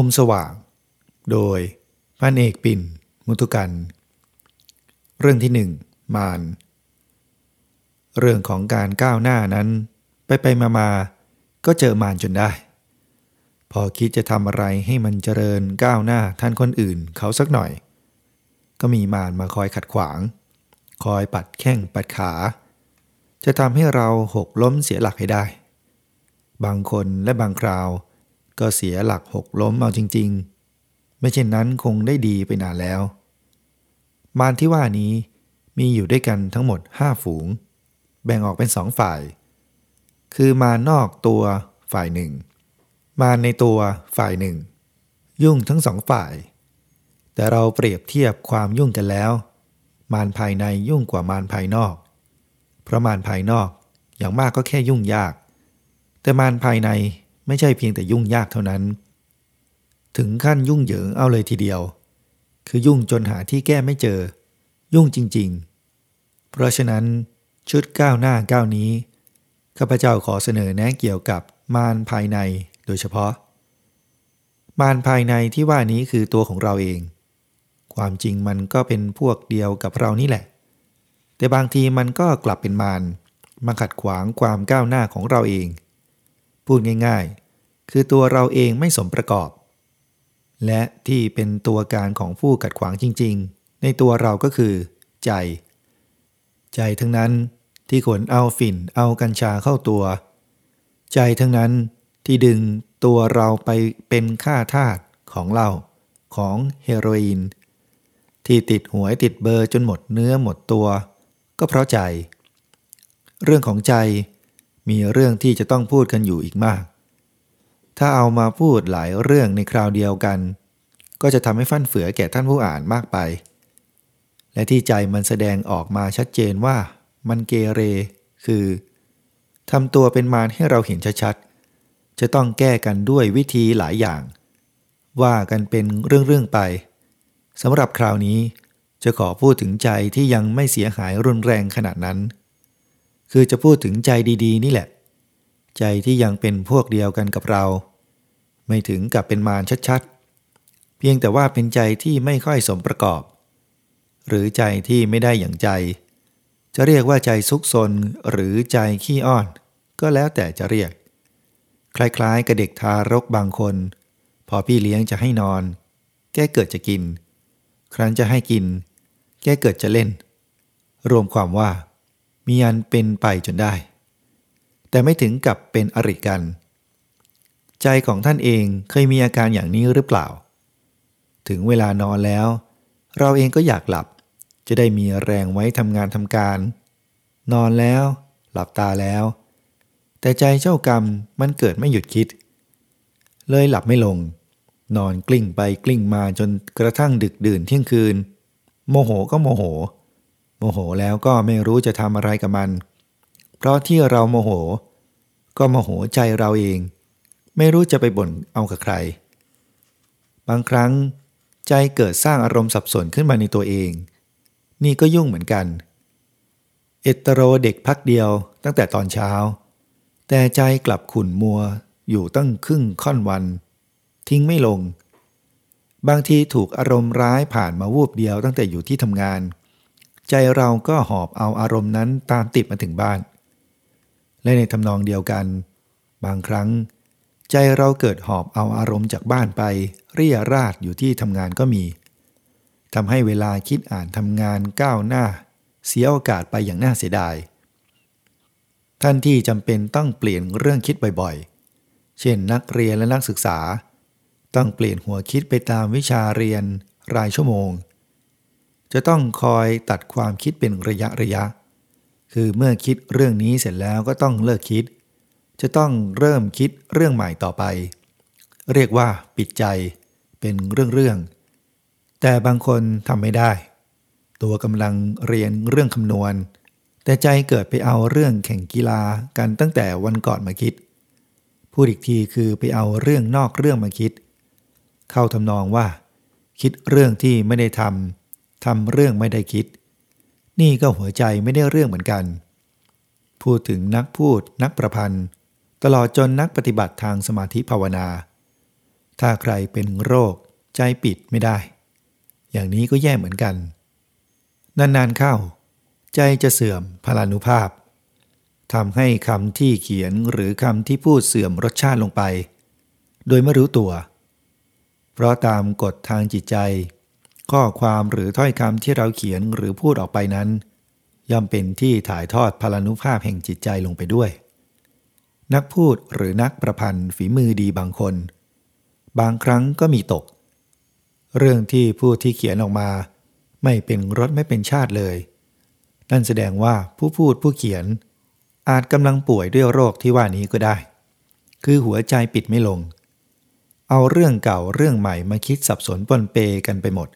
มุมสว่าง โดยพันเอกปิ่น มุตุกัน เรื่องที่หนึ่งมารเรื่องของการก้าวหน้านั้น ไปไปมามาก็เจอมารจนได้ พอคิดจะทำอะไรให้มันเจริญก้าวหน้าท่านคนอื่นเขาสักหน่อย ก็มีมารมาคอยขัดขวาง คอยปัดแข้งปัดขา จะทำให้เราหกล้มเสียหลักให้ได้ บางคนและบางคราว ก็เสียหลักหกล้มเอาจริง ๆ ไม่เช่นนั้นคงได้ดีไปนานแล้ว มารที่ว่านี้มีอยู่ด้วยกันทั้งหมดห้าฝูง แบ่งออกเป็นสองฝ่าย คือมารนอกตัวฝ่ายหนึ่ง มารในตัวฝ่ายหนึ่ง ยุ่งทั้งสองฝ่าย แต่เราเปรียบเทียบความยุ่งกันแล้ว มารภายในยุ่งกว่ามารภายนอก เพราะมารภายนอกอย่างมากก็แค่ยุ่งยาก แต่มารภายใน ไม่ใช่เพียงแต่ยุ่งยากเท่านั้น ถึงขั้นยุ่งเหยิงเอาเลยทีเดียว คือยุ่งจนหาที่แก้ไม่เจอ ยุ่งจริง ๆ เพราะฉะนั้นชุดก้าวหน้าก้าวนี้ข้าพเจ้าขอเสนอแนะเกี่ยวกับมารภายในโดยเฉพาะ มารภายในที่ว่านี้คือตัวของเราเอง ความจริงมันก็เป็นพวกเดียวกับเรานี่แหละ แต่บางทีมันก็กลับเป็นมารมาขัดขวางความก้าวหน้าของเราเอง พูดง่ายๆ คือตัวเราเองไม่สมประกอบ และที่เป็นตัวการของผู้ขัดขวางจริงๆ ในตัวเราก็คือ ใจ ใจทั้งนั้นที่ขนเอาฝิ่นเอากัญชาเข้าตัว ใจทั้งนั้นที่ดึงตัวเราไปเป็นค่าทาสของเหล้าของเฮโรอีน ที่ติดหวยติดเบอร์จนหมดเนื้อหมดตัว ก็เพราะใจ เรื่องของใจ มีเรื่องที่จะต้องพูดกันอยู่อีกมาก ถ้าเอามาพูดหลายเรื่องในคราวเดียวกัน ก็จะทำให้ฟั่นเฟือแก่ท่านผู้อ่านมากไป และที่ใจมันแสดงออกมาชัดเจนว่ามันเกเร คือทำตัวเป็นมารให้เราเห็นชัดๆ จะต้องแก้กันด้วยวิธีหลายอย่าง ว่ากันเป็นเรื่องๆไปสำหรับคราวนี้จะขอพูดถึงใจที่ยังไม่เสียหายรุนแรงขนาดนั้น คือจะพูดถึงใจดีๆ นี่แหละ ใจที่ยังเป็นพวกเดียวกันกับเรา ไม่ถึงกับเป็นมารชัดๆ เพียงแต่ว่าเป็นใจที่ไม่ค่อยสมประกอบ หรือใจที่ไม่ได้อย่างใจ จะเรียกว่าใจซุกซนหรือใจขี้อ้อน ก็แล้วแต่จะเรียก คล้ายๆกับเด็กทารกบางคน พอพี่เลี้ยงจะให้นอน แกเกิดจะกิน ครั้นจะให้กิน แกเกิดจะเล่น รวมความว่า มีอันเป็นไปจนได้ แต่ไม่ถึงกับเป็นอริกัน ใจของท่านเองเคยมีอาการอย่างนี้หรือเปล่า ถึงเวลานอนแล้ว เราเองก็อยากหลับ จะได้มีแรงไว้ทำงานทำการ นอนแล้ว หลับตาแล้ว แต่ใจเจ้ากรรมมันเกิดไม่หยุดคิด เลยหลับไม่ลง นอนกลิ้งไปกลิ้งมาจนกระทั่งดึกดื่นเที่ยงคืน โมโหก็โมโห โมโหแล้วก็ไม่รู้จะทำอะไรกับมัน เพราะที่เราโมโห ก็โมโหใจเราเอง ไม่รู้จะไปบ่นเอากับใคร บางครั้ง ใจเกิดสร้างอารมณ์สับสนขึ้นมาในตัวเอง นี่ก็ยุ่งเหมือนกัน เอตโรเด็กพักเดียวตั้งแต่ตอนเช้า แต่ใจกลับขุ่นมัวอยู่ตั้งครึ่งค่อนวัน ทิ้งไม่ลง บางทีถูกอารมณ์ร้ายผ่านมาวูบเดียวตั้งแต่อยู่ที่ทำงาน ใจเราก็หอบเอาอารมณ์นั้นตามติดมาถึงบ้าน และในทำนองเดียวกัน บางครั้ง ใจเราเกิดหอบเอาอารมณ์จากบ้านไป เรียราดอยู่ที่ทำงานก็มีทำให้เวลาคิดอ่านทำงานก้าวหน้า เสียโอกาสไปอย่างน่าเสียดาย ท่านที่จำเป็นต้องเปลี่ยนเรื่องคิดบ่อยๆ เช่นนักเรียนและนักศึกษา ต้องเปลี่ยนหัวคิดไปตามวิชาเรียนรายชั่วโมง จะต้องคอยตัดความคิดเป็นระยะระยะ คือเมื่อคิดเรื่องนี้เสร็จแล้วก็ต้องเลิกคิด จะต้องเริ่มคิดเรื่องใหม่ต่อไป เรียกว่าปิดใจเป็นเรื่องๆ แต่บางคนทำไม่ได้ ตัวกำลังเรียนเรื่องคำนวณ แต่ใจเกิดไปเอาเรื่องแข่งกีฬากันตั้งแต่วันก่อนมาคิด พูดอีกทีคือไปเอาเรื่องนอกเรื่องมาคิด เข้าทำนองว่า คิดเรื่องที่ไม่ได้ทำ ทำเรื่องไม่ได้คิด นี่ก็หัวใจไม่ได้เรื่องเหมือนกัน พูดถึงนักพูดนักประพันธ์ ตลอดจนนักปฏิบัติทางสมาธิภาวนา ถ้าใครเป็นโรค ใจปิดไม่ได้ อย่างนี้ก็แย่เหมือนกัน นานๆเข้า ใจจะเสื่อมพลานุภาพทำให้คำที่เขียนหรือคำที่พูดเสื่อมรสชาติลงไป โดยไม่รู้ตัว เพราะตามกฎทางจิตใจ ข้อความหรือถ้อยคำที่เราเขียนหรือพูดออกไปนั้น ย่อมเป็นที่ถ่ายทอดพลานุภาพแห่งจิตใจลงไปด้วย นักพูดหรือนักประพันธ์ฝีมือดีบางคน บางครั้งก็มีตก เรื่องที่ผู้ที่เขียนออกมา ไม่เป็นรสไม่เป็นชาติเลย นั่นแสดงว่าผู้พูดผู้เขียน อาจกำลังป่วยด้วยโรคที่ว่านี้ก็ได้ คือหัวใจปิดไม่ลงเอาเรื่องเก่าเรื่องใหม่มาคิดสับสนปนเปกันไปหมด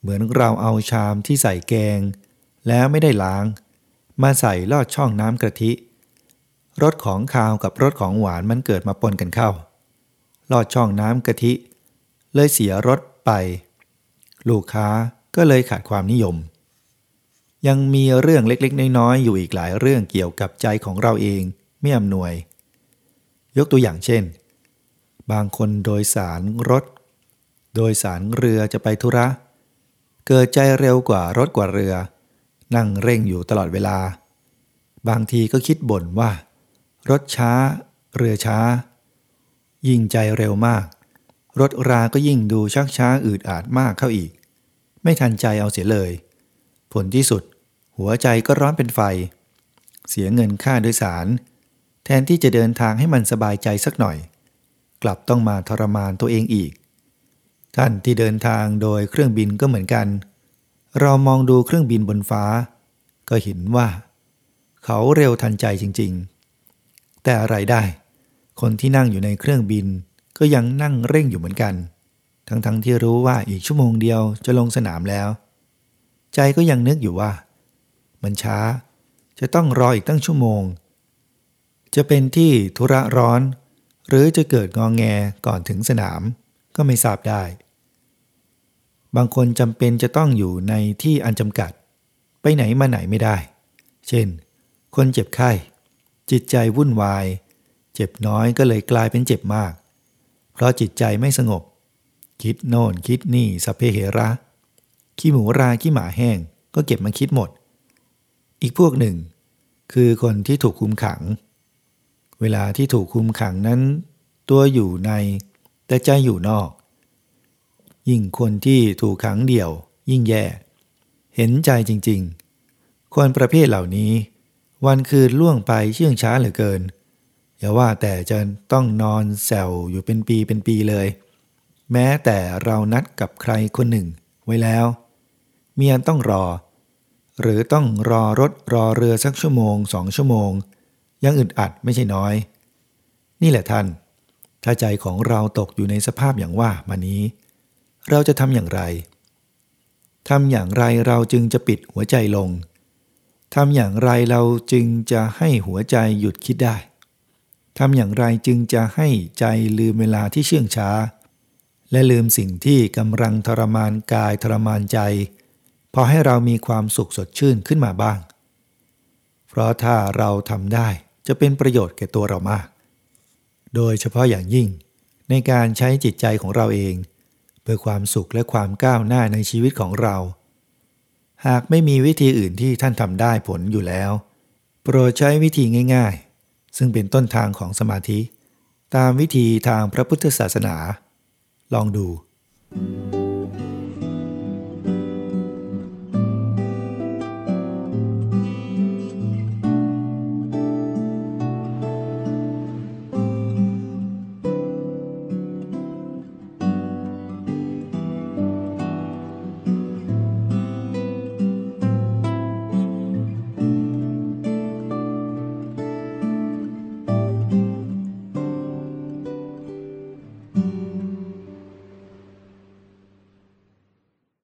เหมือนเราเอาชามที่ใส่แกง แล้วไม่ได้ล้าง มาใส่ลอดช่องน้ำกะทิรสของคาวกับรสของหวานมันเกิดมาปนกันเข้า ลอดช่องน้ำกะทิ เลยเสียรสไป ลูกค้าก็เลยขาดความนิยม ยังมีเรื่องเล็กๆ น้อยๆ อยู่อีกหลายเรื่องเกี่ยวกับใจของเราเองไม่อำนวย ยกตัวอย่างเช่น บางคนโดยสารรถ โดยสารเรือจะไปธุระเเกิดใจเร็วกว่ารถกว่าเรือ นั่งเร่งอยู่ตลอดเวลา บางทีก็คิดบ่นว่า รถช้า เรือช้า ยิ่งใจเร็วมาก รถราก็ยิ่งดูชักช้าอืดอาดมากเข้าอีก ไม่ทันใจเอาเสียเลย ผลที่สุด หัวใจก็ร้อนเป็นไฟ เสียเงินค่าโดยสาร แทนที่จะเดินทางให้มันสบายใจสักหน่อย กลับต้องมาทรมานตัวเองอีก ท่านที่เดินทางโดยเครื่องบินก็เหมือนกัน เรามองดูเครื่องบินบนฟ้า ก็เห็นว่า เขาเร็วทันใจจริงๆ แต่อะไรได้ คนที่นั่งอยู่ในเครื่องบินก็ยังนั่งเร่งอยู่เหมือนกัน ทั้งๆทที่รู้ว่าอีกชั่วโมงเดียวจะลงสนามแล้ว ใจก็ยังนึกอยู่ว่า มันช้า จะต้องรออีกตั้งชั่วโมง จะเป็นที่ธุระร้อน หรือจะเกิดงองแงก่อนถึงสนามก็ไม่ทราบได้ บางคนจำเป็นจะต้องอยู่ในที่อันจำกัด ไปไหนมาไหนไม่ได้ เช่น คนเจ็บไข้ จิตใจวุ่นวาย เจ็บน้อยก็เลยกลายเป็นเจ็บมาก เพราะจิตใจไม่สงบ คิดโน่นคิดนี่สเพเหระ ขี้หมูราขี้หมาแห้งก็เก็บมาคิดหมด อีกพวกหนึ่ง คือคนที่ถูกคุมขัง เวลาที่ถูกคุมขังนั้น ตัวอยู่ในแต่ใจอยู่นอก ยิ่งคนที่ถูกขังเดี่ยว ยิ่งแย่ เห็นใจจริงๆ คนประเภทเหล่านี้ วันคืนล่วงไปเชื่องช้าเหลือเกิน อย่าว่าแต่จะต้องนอนแซวอยู่เป็นปีเป็นปีเลย แม้แต่เรานัดกับใครคนหนึ่ง ไว้แล้ว เมียต้องรอ หรือต้องรอรถรอเรือสักชั่วโมงสองชั่วโมง ยังอึดอัดไม่ใช่น้อย นี่แหละท่าน ถ้าใจของเราตกอยู่ในสภาพอย่างว่ามานี้ เราจะทำอย่างไรทำอย่างไรเราจึงจะปิดหัวใจลงทำอย่างไรเราจึงจะให้หัวใจหยุดคิดได้ทำอย่างไรจึงจะให้ใจลืมเวลาที่เชื่องช้า และลืมสิ่งที่กำลังทรมานกายทรมานใจ พอให้เรามีความสุขสดชื่นขึ้นมาบ้าง เพราะถ้าเราทำได้จะเป็นประโยชน์แก่ตัวเรามาก โดยเฉพาะอย่างยิ่ง ในการใช้จิตใจของเราเอง พื่อความสุขและความก้าวหน้าในชีวิตของเรา หากไม่มีวิธีอื่นที่ท่านทำได้ผลอยู่แล้ว โปรดใช้วิธีง่าย ๆ ซึ่งเป็นต้นทางของสมาธิ ตามวิธีทางพระพุทธศาสนา ลองดู thank you